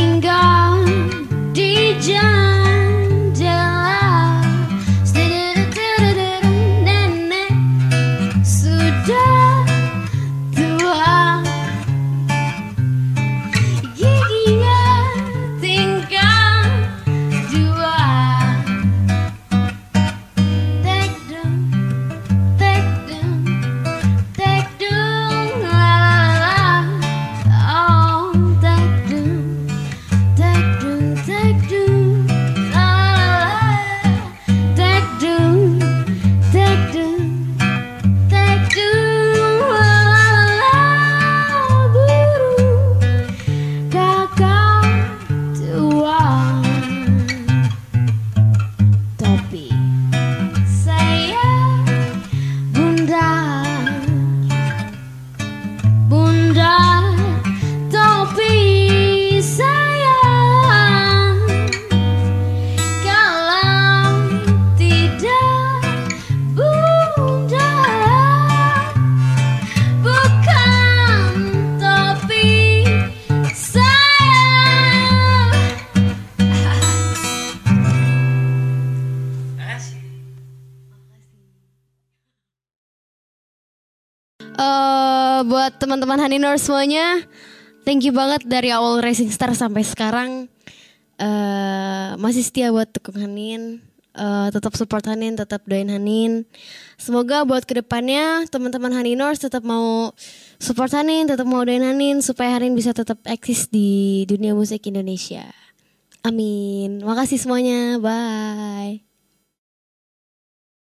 Singa eh buat teman-teman Haninor semuanya, thank you banget dari awal Racing Star sampai sekarang eh masih setia buat Tekung Hanin. Eh, tetap support Hanin, tetap doain Hanin. Semoga buat ke depannya teman-teman Haninors tetap mau support Hanin, tetap mau doain Hanin supaya Hanin bisa tetap eksis di dunia musik Indonesia. Amin. Makasih semuanya. Bye.